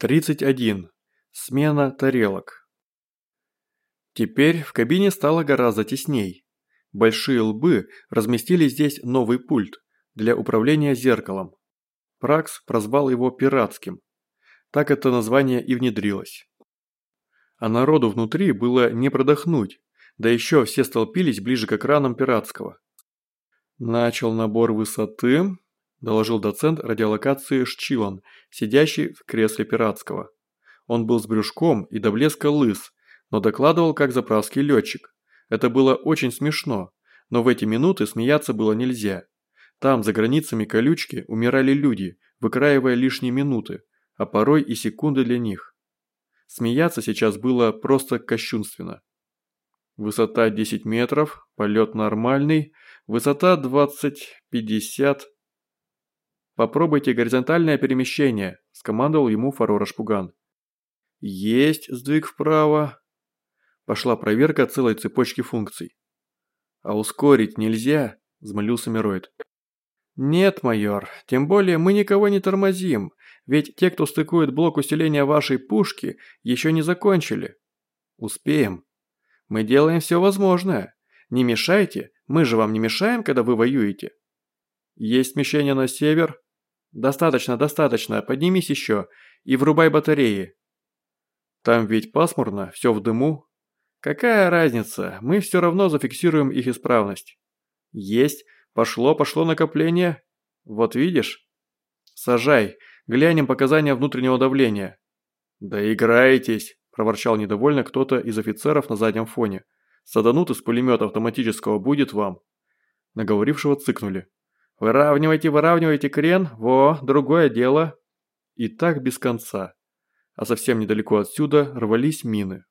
31. Смена тарелок. Теперь в кабине стало гораздо тесней. Большие лбы разместили здесь новый пульт для управления зеркалом. Пракс прозвал его пиратским. Так это название и внедрилось. А народу внутри было не продохнуть, да еще все столпились ближе к экранам пиратского. Начал набор высоты, доложил доцент радиолокации Шчилан, сидящий в кресле пиратского. Он был с брюшком и до блеска лыс, но докладывал как заправский летчик. Это было очень смешно, но в эти минуты смеяться было нельзя. Там, за границами колючки, умирали люди, выкраивая лишние минуты, а порой и секунды для них. Смеяться сейчас было просто кощунственно. Высота 10 метров, полет нормальный, высота 20-50 «Попробуйте горизонтальное перемещение», – скомандовал ему Фарора Шпуган. «Есть сдвиг вправо». Пошла проверка целой цепочки функций. «А ускорить нельзя?» – взмолился Мироид. «Нет, майор, тем более мы никого не тормозим, ведь те, кто стыкует блок усиления вашей пушки, еще не закончили». «Успеем. Мы делаем все возможное. Не мешайте, мы же вам не мешаем, когда вы воюете». «Есть смещение на север?» «Достаточно, достаточно, поднимись еще и врубай батареи». «Там ведь пасмурно, все в дыму». «Какая разница, мы все равно зафиксируем их исправность». «Есть, пошло, пошло накопление. Вот видишь?» «Сажай, глянем показания внутреннего давления». «Да играетесь», – проворчал недовольно кто-то из офицеров на заднем фоне. «Саданут из пулемета автоматического будет вам». Наговорившего цыкнули. Выравнивайте, выравнивайте крен, во, другое дело. И так без конца. А совсем недалеко отсюда рвались мины.